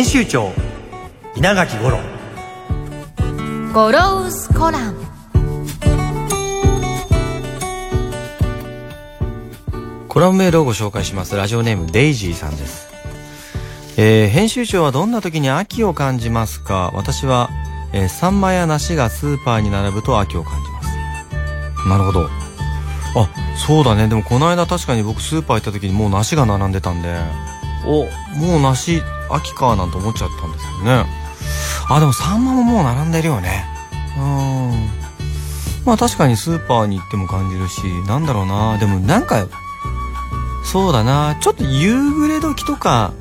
編集長稲垣五郎。ゴロウスコラム。コラムメールをご紹介します。ラジオネームデイジーさんです、えー編集長はどんな時に秋を感じますか？私は、えーサンマや梨がスーパーに並ぶと秋を感じます。なるほど。あそうだね。でもこの間確かに僕スーパー行った時にもう梨が並んでたんでおもう梨秋かなんて思っちゃったんですよね。あでもサンマももう並んでるよね。うん。まあ確かにスーパーに行っても感じるしなんだろうな。でもなんかそうだな。ちょっと夕暮れ時とか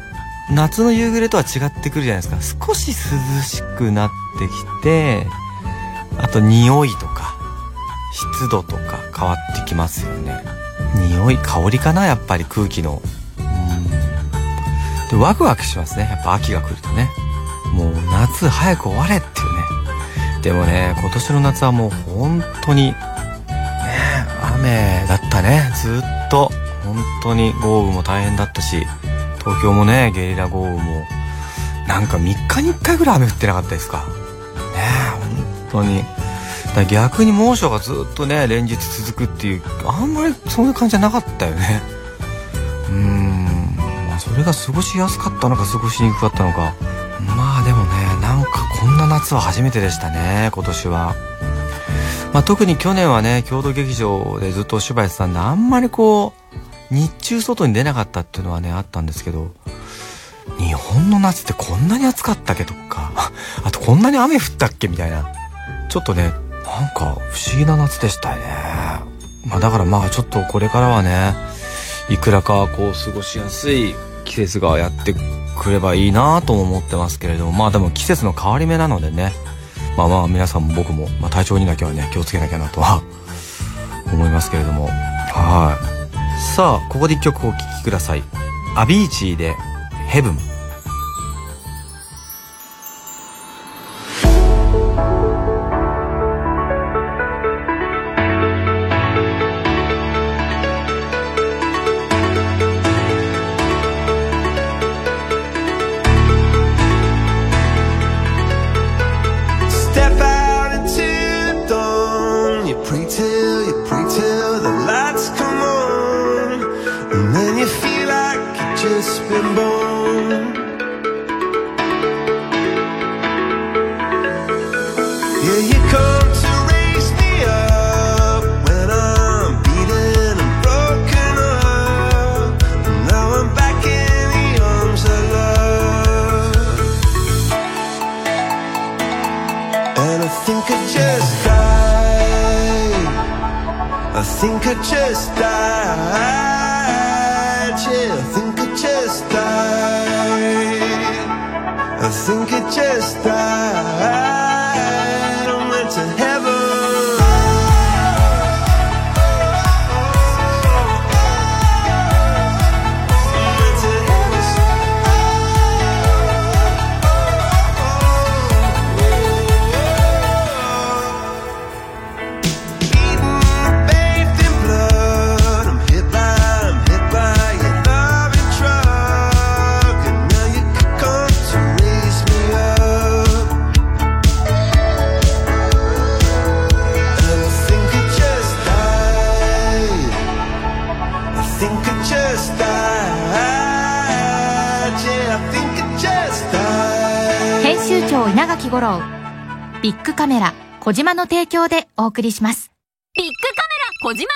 夏の夕暮れとは違ってくるじゃないですか。少し涼しくなってきてあと匂いとか湿度とか変わってきますよね。匂い香りかなやっぱり空気の。でワクワクしますね。やっぱ秋が来るとね。もう夏早く終われっていうね。でもね今年の夏はもう本当にね雨だったね。ずっと。本当に豪雨も大変だったし東京もねゲリラ豪雨もなんか3日に1回ぐらい雨降ってなかったですか。ねえ本当に。だ逆に猛暑がずっとね連日続くっていうあんまりそういう感じじゃなかったよね。れが過ごしやすかったのか過ごしにくかったのか。まあでもねなんかこんな夏は初めてでしたね今年は。まあ、特に去年はね郷土劇場でずっとお芝居してたんであんまりこう日中外に出なかったっていうのはねあったんですけど日本の夏ってこんなに暑かったっけとか あとこんなに雨降ったっけみたいな。ちょっとねなんか不思議な夏でしたね。まあだからまあちょっとこれからはねいくらかこう過ごしやすい季節がやってくればいいなとも思ってますけれどもまあでも季節の変わり目なのでねまあまあ皆さんも僕も、まあ、体調にだけはね気をつけなきゃなとは思いますけれども。はい。さあここで一曲お聴きください。アビーチーで「ヘブン」I just died. I think I just died. Yeah, I think I just died. I think I just died. 垣五郎。ビックカメラ、小島の提供でお送りします。ビックカメラ、小島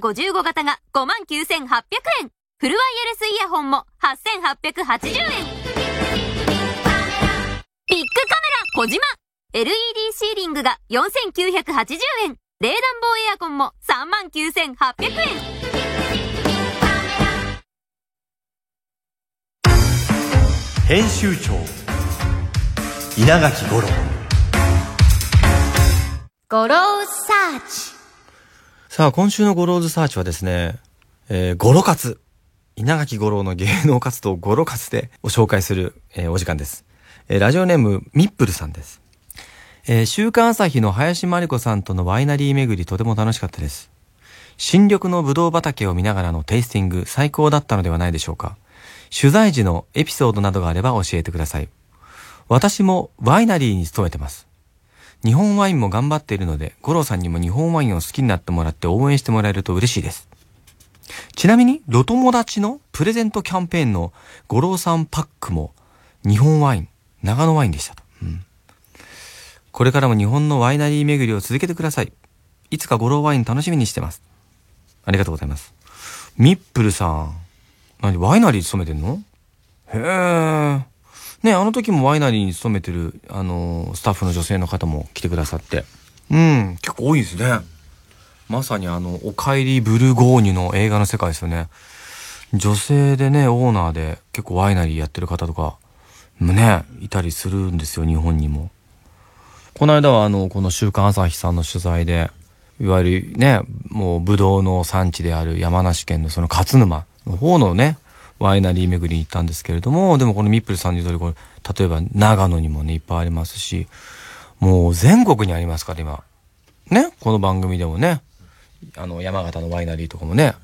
!4K55 型が59,800円フルワイヤレスイヤホンも8,880円ビックカメラ、小島 !LED シーリングが4,980円冷暖房エアコンも39,800円編集長稲垣吾郎ゴローサーチさあ、今週のゴローズサーチはですね、えー、ゴロ活。稲垣吾郎の芸能活動ゴロ活でを紹介する、えーお時間です。えーラジオネーム、ミップルさんです。えー週刊朝日の林真理子さんとのワイナリー巡りとても楽しかったです。新緑のブドウ畑を見ながらのテイスティング最高だったのではないでしょうか。取材時のエピソードなどがあれば教えてください。私もワイナリーに勤めてます。日本ワインも頑張っているので、五郎さんにも日本ワインを好きになってもらって応援してもらえると嬉しいです。ちなみに、ロ友達のプレゼントキャンペーンの五郎さんパックも日本ワイン、長野ワインでしたと。うんこれからも日本のワイナリー巡りを続けてください。いつか五郎ワイン楽しみにしてます。ありがとうございます。ミップルさん。何、ワイナリー勤めてんの？へえ。ね、あの時もワイナリーに勤めてる、あのースタッフの女性の方も来てくださって。うん、結構多いですね。まさにあの、おかえりブルゴーニュの映画の世界ですよね。女性でね、オーナーで結構ワイナリーやってる方とか、もね、いたりするんですよ、日本にも。この間はあの、この週刊朝日さんの取材で、いわゆるね、もうブドウの産地である山梨県のその勝沼の方のね、ワイナリー巡りに行ったんですけれども、でもこのミップルさんの言う通り、これ、例えば長野にもね、いっぱいありますし、もう全国にありますから、今。ね、この番組でもね、あの、山形のワイナリーとかもね、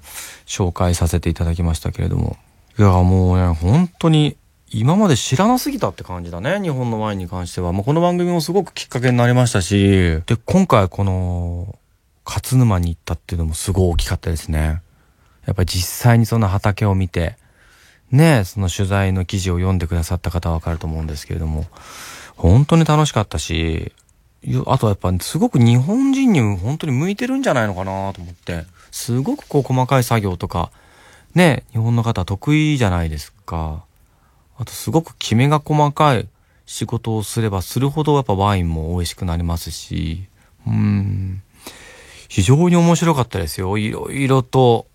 紹介させていただきましたけれども。いや、もうね、本当に、今まで知らなすぎたって感じだね、日本のワインに関しては。まあ、この番組もすごくきっかけになりましたし、で、今回この、勝沼に行ったっていうのもすごい大きかったですね。やっぱり実際にその畑を見て、ね、その取材の記事を読んでくださった方はわかると思うんですけれども、本当に楽しかったし、あとはやっぱすごく日本人に本当に向いてるんじゃないのかなと思って、すごくこう細かい作業とか、ね、日本の方得意じゃないですか。あとすごくきめが細かい仕事をすればするほどやっぱワインも美味しくなりますし、うん、非常に面白かったですよ。いろいろと、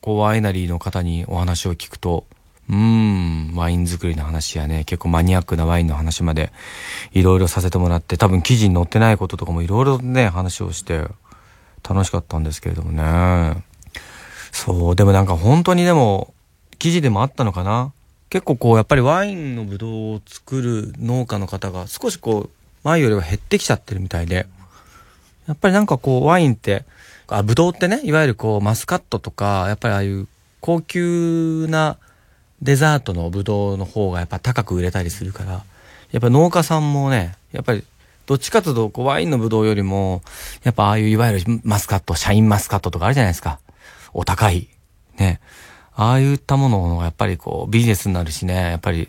こうワイナリーの方にお話を聞くと、うん、ワイン作りの話やね、結構マニアックなワインの話までいろいろさせてもらって、多分記事に載ってないこととかもいろいろね、話をして楽しかったんですけれどもね。そう、でもなんか本当にでも、記事でもあったのかな。結構こう、やっぱりワインのブドウを作る農家の方が少しこう、前よりは減ってきちゃってるみたいで、やっぱりなんかこう、ワインって、あ、ブドウってね、いわゆるこう、マスカットとか、やっぱりああいう高級なデザートのブドウの方がやっぱ高く売れたりするから、やっぱ農家さんもね、やっぱりどっちかというとこうワインのブドウよりも、やっぱああいういわゆるマスカット、シャインマスカットとかあるじゃないですか。お高い。ね。ああいったものがやっぱりこうビジネスになるしね、やっぱり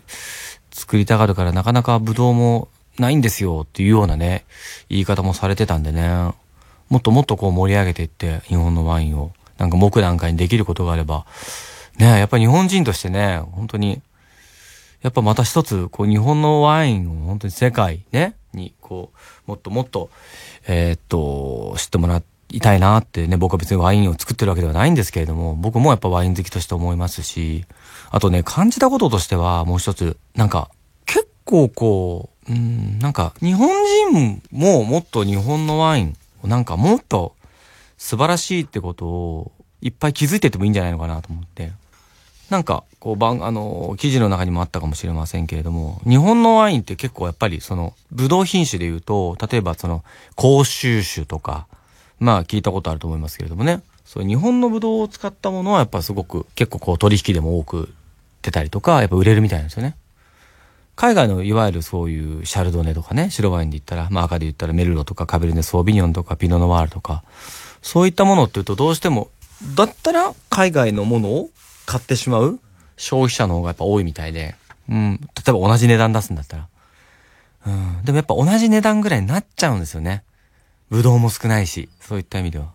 作りたがるからなかなかブドウもないんですよっていうようなね、言い方もされてたんでね。もっともっとこう盛り上げていって、日本のワインを、なんか木段階にできることがあれば、ね、やっぱり日本人としてね、本当に、やっぱまた一つ、こう日本のワインを本当に世界ね、に、こう、もっともっと、えーっと、知ってもらいたいなってね、僕は別にワインを作ってるわけではないんですけれども、僕もやっぱワイン好きとして思いますし、あとね、感じたこととしては、もう一つ、なんか、結構こう、うん、なんか、日本人ももっと日本のワインなんかもっと素晴らしいってことをいっぱい気づいててもいいんじゃないのかなと思って。なんか、こう、番、あの、記事の中にもあったかもしれませんけれども、日本のワインって結構やっぱりその、ブドウ品種で言うと、例えばその、甲州種とか、まあ聞いたことあると思いますけれどもね、そう日本のブドウを使ったものはやっぱすごく結構こう取引でも多く出たりとか、やっぱ売れるみたいなんですよね。海外のいわゆるそういうシャルドネとかね、白ワインで言ったら、まあ赤で言ったらメルロとかカベルネソービニョンとかピノノワールとか、そういったものっていうとどうしても、だったら海外のものを買ってしまう？消費者の方がやっぱ多いみたいで、うん、例えば同じ値段出すんだったら。うん、でもやっぱ同じ値段ぐらいになっちゃうんですよね。ブドウも少ないし、そういった意味では。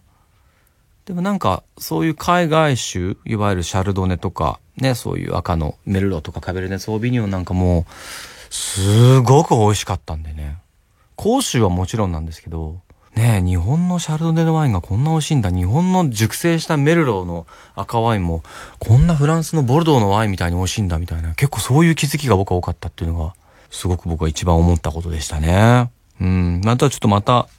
でもなんか、そういう海外種、いわゆるシャルドネとか、ね、そういう赤のメルロとかカベルネソービニョンなんかも、すごく美味しかったんでね。甲州はもちろんなんですけど、ねえ、日本のシャルドネのワインがこんな美味しいんだ。日本の熟成したメルローの赤ワインも、こんなフランスのボルドーのワインみたいに美味しいんだみたいな。結構そういう気づきが僕は多かったっていうのが、すごく僕は一番思ったことでしたね。うん。またちょっとまた、行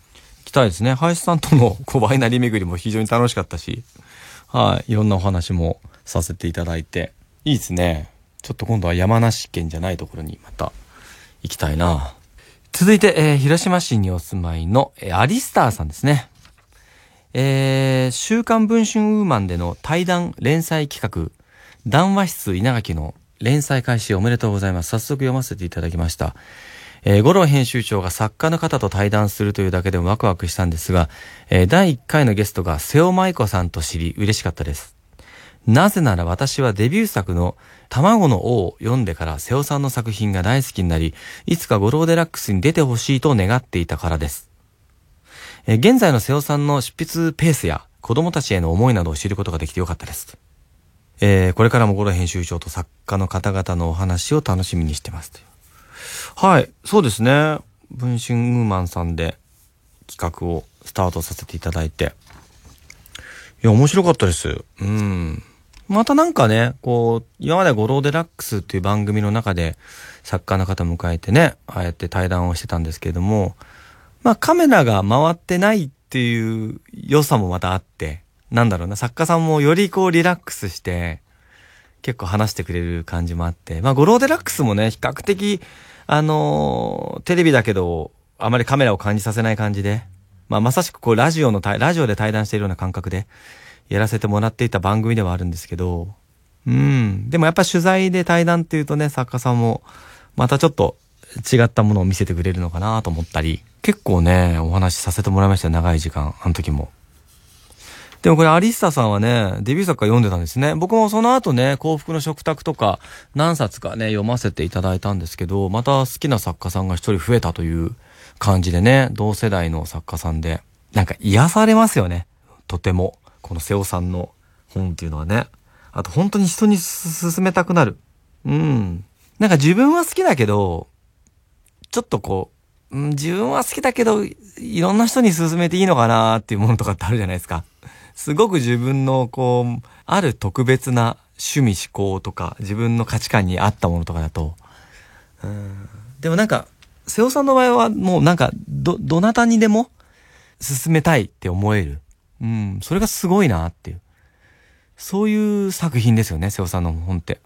きたいですね。林さんとのこうワイナリー巡りも非常に楽しかったし、はい。いろんなお話もさせていただいて。いいですね。ちょっと今度は山梨県じゃないところにまた行きたいな。続いて、えー広島市にお住まいの、えーアリスターさんですね。えー週刊文春ウーマンでの対談連載企画、談話室稲垣の連載開始おめでとうございます。早速読ませていただきました。えー、五郎編集長が作家の方と対談するというだけでもワクワクしたんですが、えー第1回のゲストが瀬尾舞子さんと知り嬉しかったです。なぜなら私はデビュー作の卵の王を読んでから瀬尾さんの作品が大好きになり、いつかゴローデラックスに出てほしいと願っていたからです。え現在の瀬尾さんの執筆ペースや子供たちへの思いなどを知ることができてよかったです。えーこれからもゴロ編集長と作家の方々のお話を楽しみにしてます。はい、そうですね。文春ウーマンさんで企画をスタートさせていただいて。いや、面白かったです。うん。またなんかね、こう、今までゴローデラックスっていう番組の中で作家の方迎えてね、ああやって対談をしてたんですけれども、まあカメラが回ってないっていう良さもまたあって、なんだろうな、作家さんもよりこうリラックスして、結構話してくれる感じもあって、まあゴローデラックスもね、比較的、あのーテレビだけど、あまりカメラを感じさせない感じで、まあまさしくこうラジオの、ラジオで対談しているような感覚で、やらせてもらっていた番組ではあるんですけど、うん。でもやっぱ取材で対談っていうとね、作家さんも、またちょっと違ったものを見せてくれるのかなと思ったり、結構ね、お話しさせてもらいました、長い時間、あの時も。でもこれアリスタさんはね、デビュー作から読んでたんですね。僕もその後ね、幸福の食卓とか何冊かね、読ませていただいたんですけど、また好きな作家さんが一人増えたという感じでね、同世代の作家さんで、なんか癒されますよね。とても。この瀬尾さんの本っていうのはね。あと本当に人にす勧めたくなる。うん。なんか自分は好きだけど、ちょっとこう、自分は好きだけど、いろんな人に勧めていいのかなっていうものとかってあるじゃないですか。すごく自分のこう、ある特別な趣味思考とか、自分の価値観に合ったものとかだと、うんでもなんか、瀬尾さんの場合はもうなんか、ど、どなたにでも進めたいって思える。うん、それがすごいなっていう。そういう作品ですよね、瀬尾さんの本って。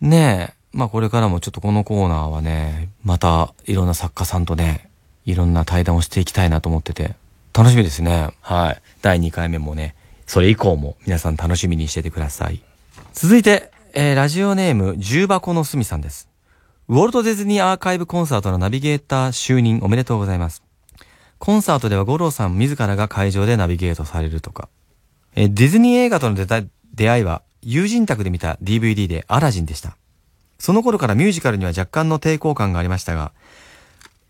ねえ、まあこれからもちょっとこのコーナーはね、またいろんな作家さんとね、いろんな対談をしていきたいなと思ってて、楽しみですね。はい。第2回目もね、それ以降も皆さん楽しみにしててください。続いて、えーラジオネーム、重箱のすみさんです。ウォルト・ディズニーアーカイブコンサートのナビゲーター就任おめでとうございます。コンサートでは五郎さん自らが会場でナビゲートされるとか。えーディズニー映画との出会いは友人宅で見た DVD でアラジンでした。その頃からミュージカルには若干の抵抗感がありましたが、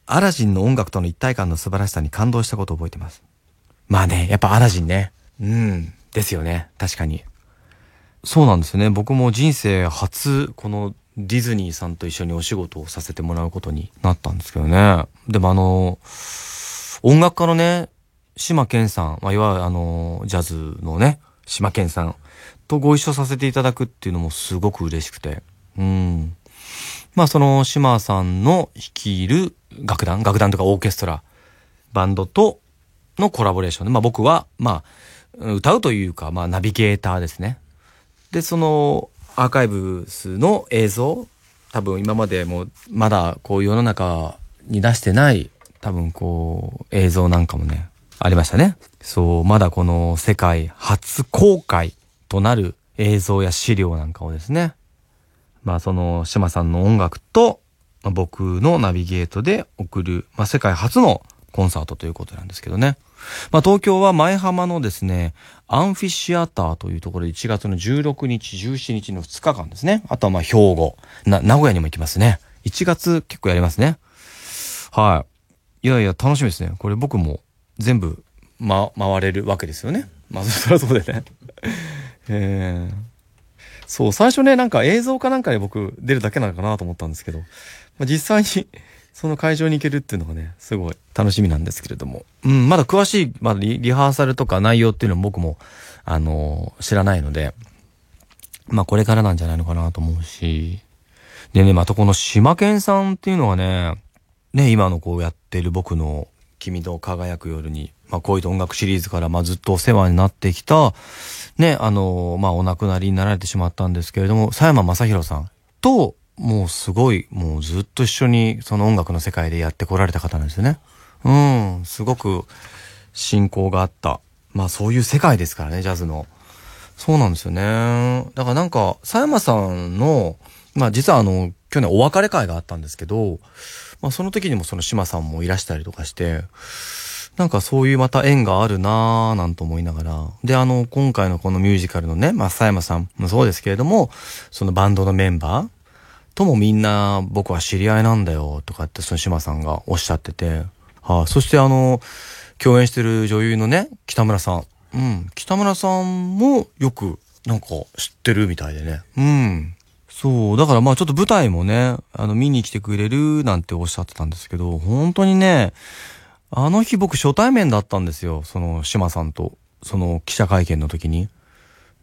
アラジンの音楽との一体感の素晴らしさに感動したことを覚えています。まあね、やっぱアラジンね。うん。ですよね。確かに。そうなんですよね。僕も人生初、このディズニーさんと一緒にお仕事をさせてもらうことになったんですけどね。でもあの、音楽家のね、島健さん、まあ、いわゆるあの、ジャズのね、島健さんとご一緒させていただくっていうのもすごく嬉しくて。うん。まあその島さんの率いる楽団、楽団とかオーケストラ、バンドとのコラボレーションで、まあ僕は、まあ、歌うというか、まあナビゲーターですね。で、そのアーカイブスの映像、多分今までもまだこう世の中に出してない、多分こう映像なんかもね、ありましたね。そう、まだこの世界初公開となる映像や資料なんかをですね、まあその島さんの音楽と、ま僕のナビゲートで送る、まあ世界初のコンサートということなんですけどね。まあ東京は前浜のですね、アンフィシアターというところで1月の16日、17日の2日間ですね。あとはまあ兵庫、な、名古屋にも行きますね。1月結構やりますね。はい。いやいや、楽しみですね。これ僕も全部、ま、回れるわけですよね。まあ、そりゃそうでね。えー、そう、最初ね、なんか映像かなんかで僕出るだけなのかなと思ったんですけど、まあ、実際に その会場に行けるっていうのがね、すごい楽しみなんですけれども。うん、まだ詳しい、まだリハーサルとか内容っていうのも僕も、あのー知らないので、まあこれからなんじゃないのかなと思うし。でね、またこの島健さんっていうのはね、ね、今のこうやってる僕の君と輝く夜に、まあ恋と音楽シリーズからまあずっとお世話になってきた、ね、あのまあお亡くなりになられてしまったんですけれども、佐山正宏さんと、もうすごい、もうずっと一緒にその音楽の世界でやってこられた方なんですよね。うん、すごく信仰があった。まあそういう世界ですからね、ジャズの。そうなんですよね。だからなんか、佐山さんの、まあ実はあの、去年お別れ会があったんですけど、まあその時にもその島さんもいらしたりとかして、なんかそういうまた縁があるなぁなんと思いながら。で、あの、今回のこのミュージカルのね、まあ佐山さんもそうですけれども、そのバンドのメンバーともみんな僕は知り合いなんだよとかってその島さんがおっしゃってて、はい、そしてあの、共演してる女優のね、北村さん。うん。北村さんもよくなんか知ってるみたいでね。うん。そう。だからまあちょっと舞台もね、あの見に来てくれるなんておっしゃってたんですけど、本当にね、あの日僕初対面だったんですよ。その島さんと、その記者会見の時に。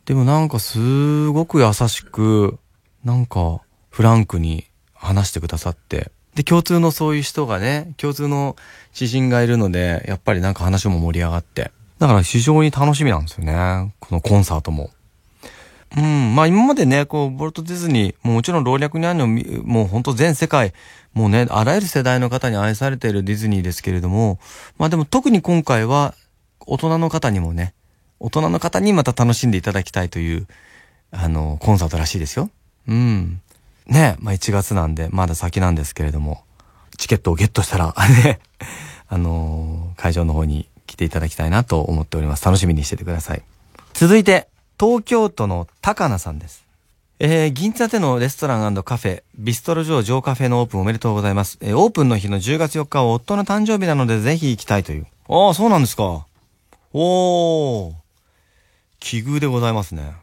でもなんかすごく優しく、なんかフランクに話してくださって。で、共通のそういう人がね、共通の知人がいるので、やっぱりなんか話も盛り上がって。だから非常に楽しみなんですよね。このコンサートも。うん。まあ今までね、こう、ボルト・ディズニー、ももちろん老若男女、もう本当全世界、もうね、あらゆる世代の方に愛されているディズニーですけれども、まあでも特に今回は、大人の方にもね、大人の方にまた楽しんでいただきたいという、あの、コンサートらしいですよ。うん。ね、まあ1月なんで、まだ先なんですけれども、チケットをゲットしたら、ね、あのー会場の方に来ていただきたいなと思っております。楽しみにしててください。続いて、東京都の高菜さんです。えー、銀座でのレストランカフェ、ビストロ城城カフェのオープンおめでとうございます。えー、オープンの日の10月4日は夫の誕生日なのでぜひ行きたいという。ああ、そうなんですか。おー。奇遇でございますね。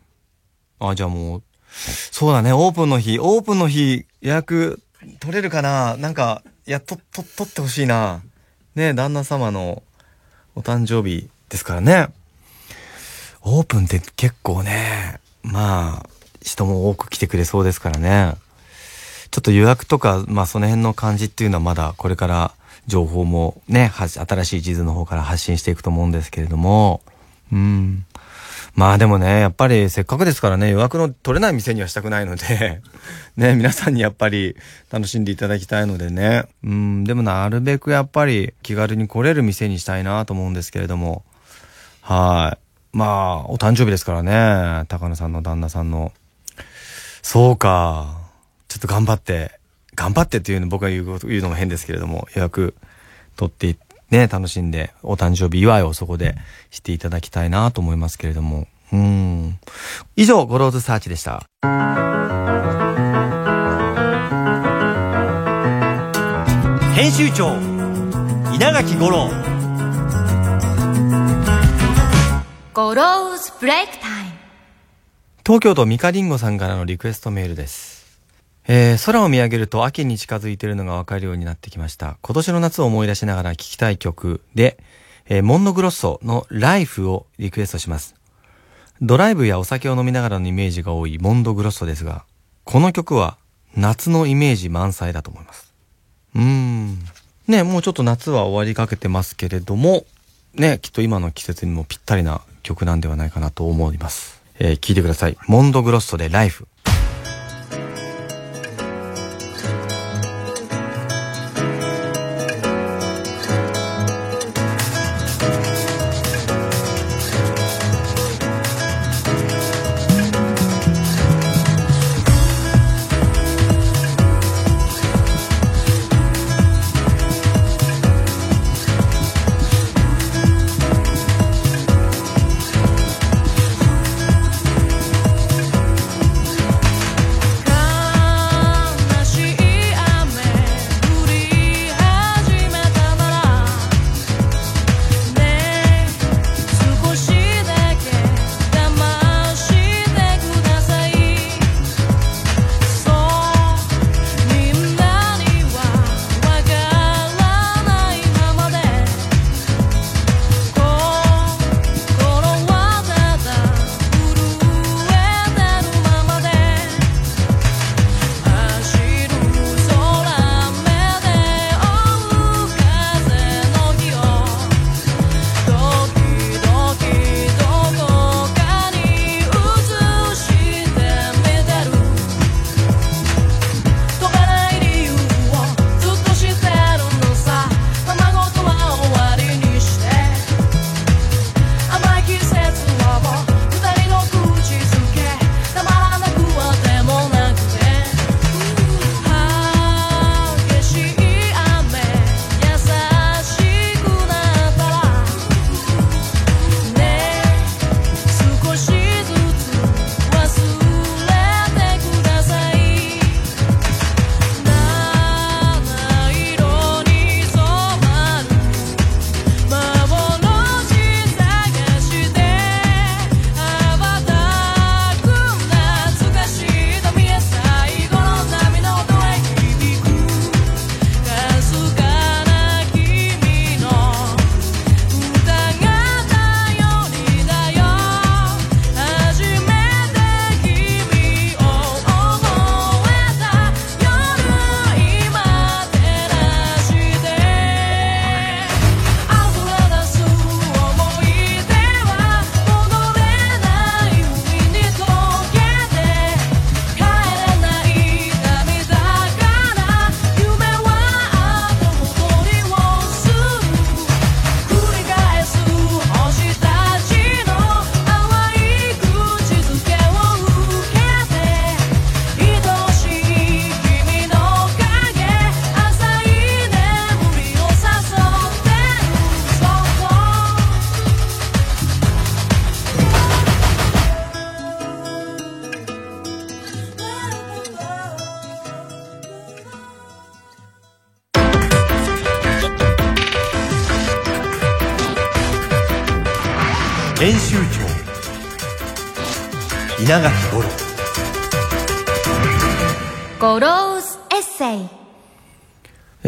あ、じゃあもう、そうだね、オープンの日、オープンの日、予約取れるかななんか、いや、と、と、取ってほしいな。ね、旦那様のお誕生日ですからね。オープンって結構ね、まあ、人も多く来てくれそうですからね。ちょっと予約とか、まあその辺の感じっていうのはまだこれから情報もね、新しい地図の方から発信していくと思うんですけれども、うん。まあでもね、やっぱりせっかくですからね、予約の取れない店にはしたくないので、ね、皆さんにやっぱり楽しんでいただきたいのでね。うん、でもなるべくやっぱり気軽に来れる店にしたいなと思うんですけれども。はい。まあ、お誕生日ですからね、高野さんの旦那さんの。そうか。ちょっと頑張って、頑張ってっていうの僕が言う言うのも変ですけれども、予約取ってね、楽しんで、お誕生日祝いをそこでしていただきたいなと思いますけれども。うん。以上、ゴローズサーチでした。編集長稲垣吾郎ゴローズブレイクタイム東京都ミカリンゴさんからのリクエストメールです。えー、空を見上げると秋に近づいているのがわかるようになってきました。今年の夏を思い出しながら聴きたい曲で、えーモンノグロッソのライフをリクエストします。ドライブやお酒を飲みながらのイメージが多いモンドグロッソですが、この曲は夏のイメージ満載だと思います。うーん。ね、もうちょっと夏は終わりかけてますけれども、ね、きっと今の季節にもぴったりな曲なんではないかなと思います。えー聞いてください。モンドグロッソでライフ。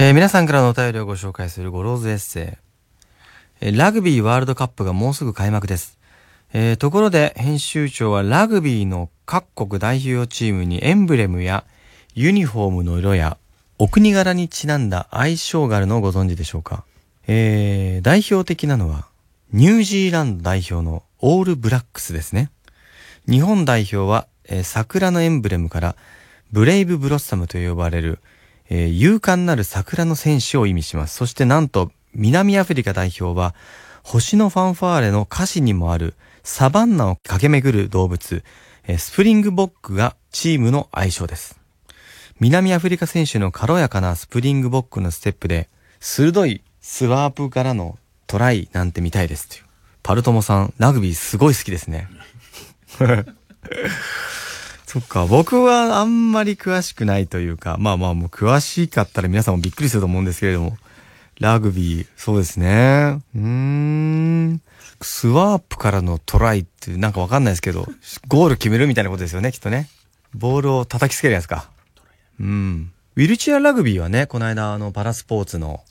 えー皆さんからのお便りをご紹介するゴローズエッセイ。えーラグビーワールドカップがもうすぐ開幕です。えーところで編集長はラグビーの各国代表チームにエンブレムやユニフォームの色やお国柄にちなんだ愛称があるのをご存知でしょうか？えー代表的なのはニュージーランド代表のオールブラックスですね。日本代表は、えー桜のエンブレムからブレイブブロッサムと呼ばれる、えー勇敢なる桜の戦士を意味します。そしてなんと南アフリカ代表は星のファンファーレの歌詞にもあるサバンナを駆け巡る動物、スプリングボックがチームの愛称です。南アフリカ選手の軽やかなスプリングボックのステップで鋭いスワーブからのトライなんて見たいですっていう。パルトモさん、ラグビーすごい好きですね。そっか、僕はあんまり詳しくないというか、まあまあもう詳しかったら皆さんもびっくりすると思うんですけれども、ラグビー、そうですね。うーん。スワープからのトライってなんかわかんないですけど、ゴール決めるみたいなことですよね、きっとね。ボールを叩きつけるやつか。うん。ウィルチェアラグビーはね、この間あのパラスポーツの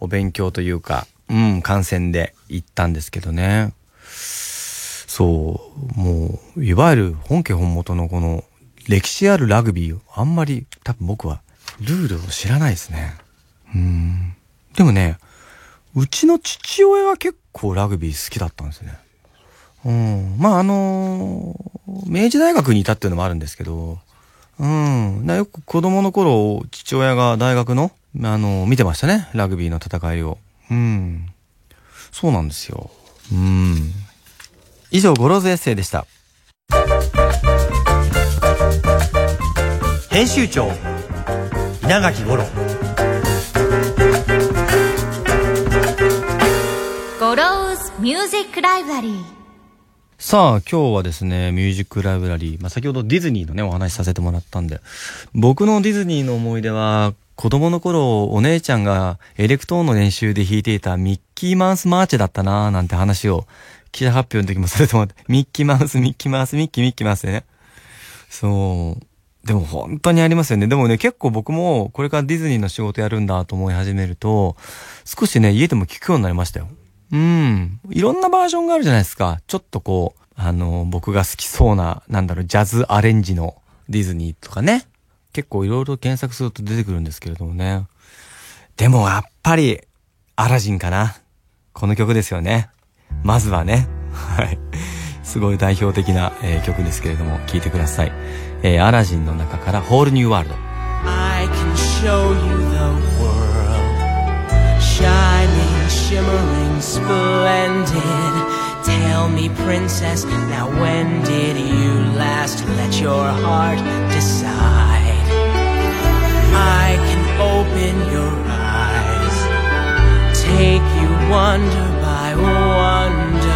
お勉強というか、うん、観戦で行ったんですけどね。そう、もう、いわゆる本家本元のこの歴史あるラグビーをあんまり多分僕はルールを知らないですね。うん。でもね、うちの父親は結構ラグビー好きだったんですね。うん。まあ、あの明治大学にいたっていうのもあるんですけど、うん。よく子供の頃、父親が大学の、あの見てましたね。ラグビーの戦いを。うん。そうなんですよ。うん。以上、ゴローズエッセイでした。編集長稲垣吾郎ゴローズミュージックライブラリーさあ、今日はですね、ミュージックライブラリー。まあ、先ほどディズニーのね、お話しさせてもらったんで。僕のディズニーの思い出は、子供の頃、お姉ちゃんがエレクトーンの練習で弾いていたミッキーマウスマーチだったなぁ、なんて話を、記者発表の時もさせてもらって、ミッキーマウス、ミッキーマウス、ミッキー、ミッキーマウスでね。そう。でも本当にありますよね。でもね、結構僕もこれからディズニーの仕事やるんだと思い始めると、少しね、家でも聞くようになりましたよ。うん。いろんなバージョンがあるじゃないですか。ちょっとこう、あの、僕が好きそうな、なんだろう、ジャズアレンジのディズニーとかね。結構いろいろ検索すると出てくるんですけれどもね。でもやっぱり、アラジンかな。この曲ですよね。まずはね。はい。すごい代表的な、えー曲ですけれども、聴いてください。えーアラジンの中から、ホールニューワールド。I can show you the world shining, shimmering, splendid. Tell me, princess, now when did you last let your heart decide? I can open your eyes, take you wonder by wonder,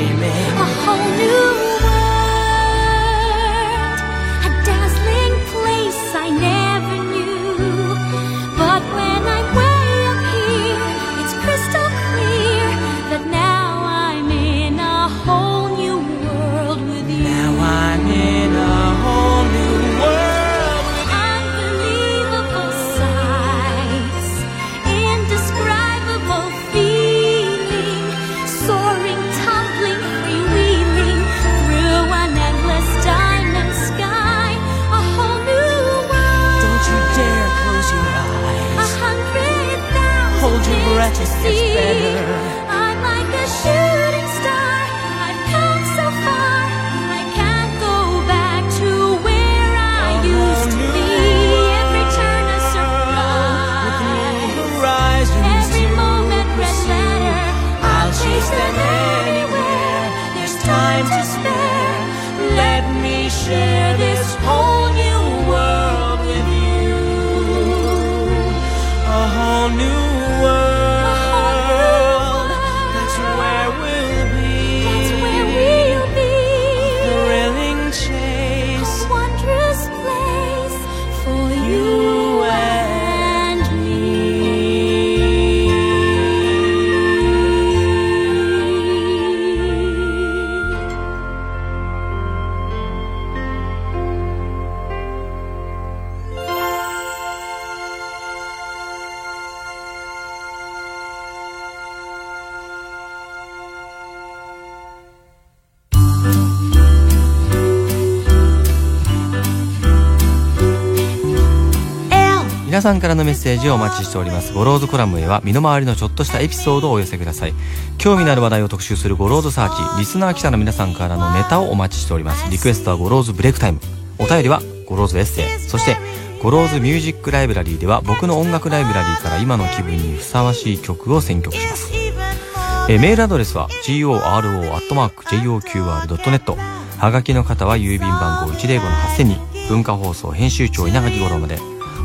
皆さんからのメッセージをお待ちしております。ゴローズコラムへは身の回りのちょっとしたエピソードをお寄せください。興味のある話題を特集するゴローズサーチ。リスナー記者の皆さんからのネタをお待ちしております。リクエストはゴローズブレイクタイム。お便りはゴローズエッセイ。そしてゴローズミュージックライブラリーでは僕の音楽ライブラリーから今の気分にふさわしい曲を選曲します。えメールアドレスは goro.joqr.net はがきの方は郵便番号105-8000に文化放送編集長稲垣五郎まで。